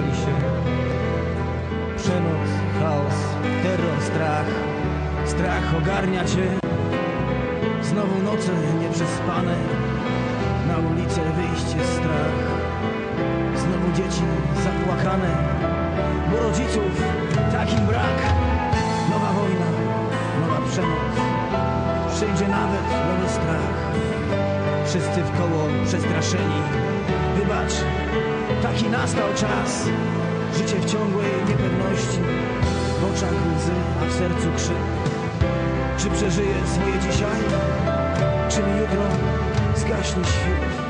budowali się. Przemoc, chaos, terror, strach, strach ogarnia cię. Znowu noce nieprzespane, na ulicę wyjście strach. Znowu dzieci zapłakane, bo rodziców takim brak. wszyscy w koło przestraszeni. Wybacz, taki nastał czas, życie w ciągłej niepewności, w oczach łzy, a w sercu krzyk. Czy przeżyję swoje dzisiaj, czy mi jutro zgaśnie świt?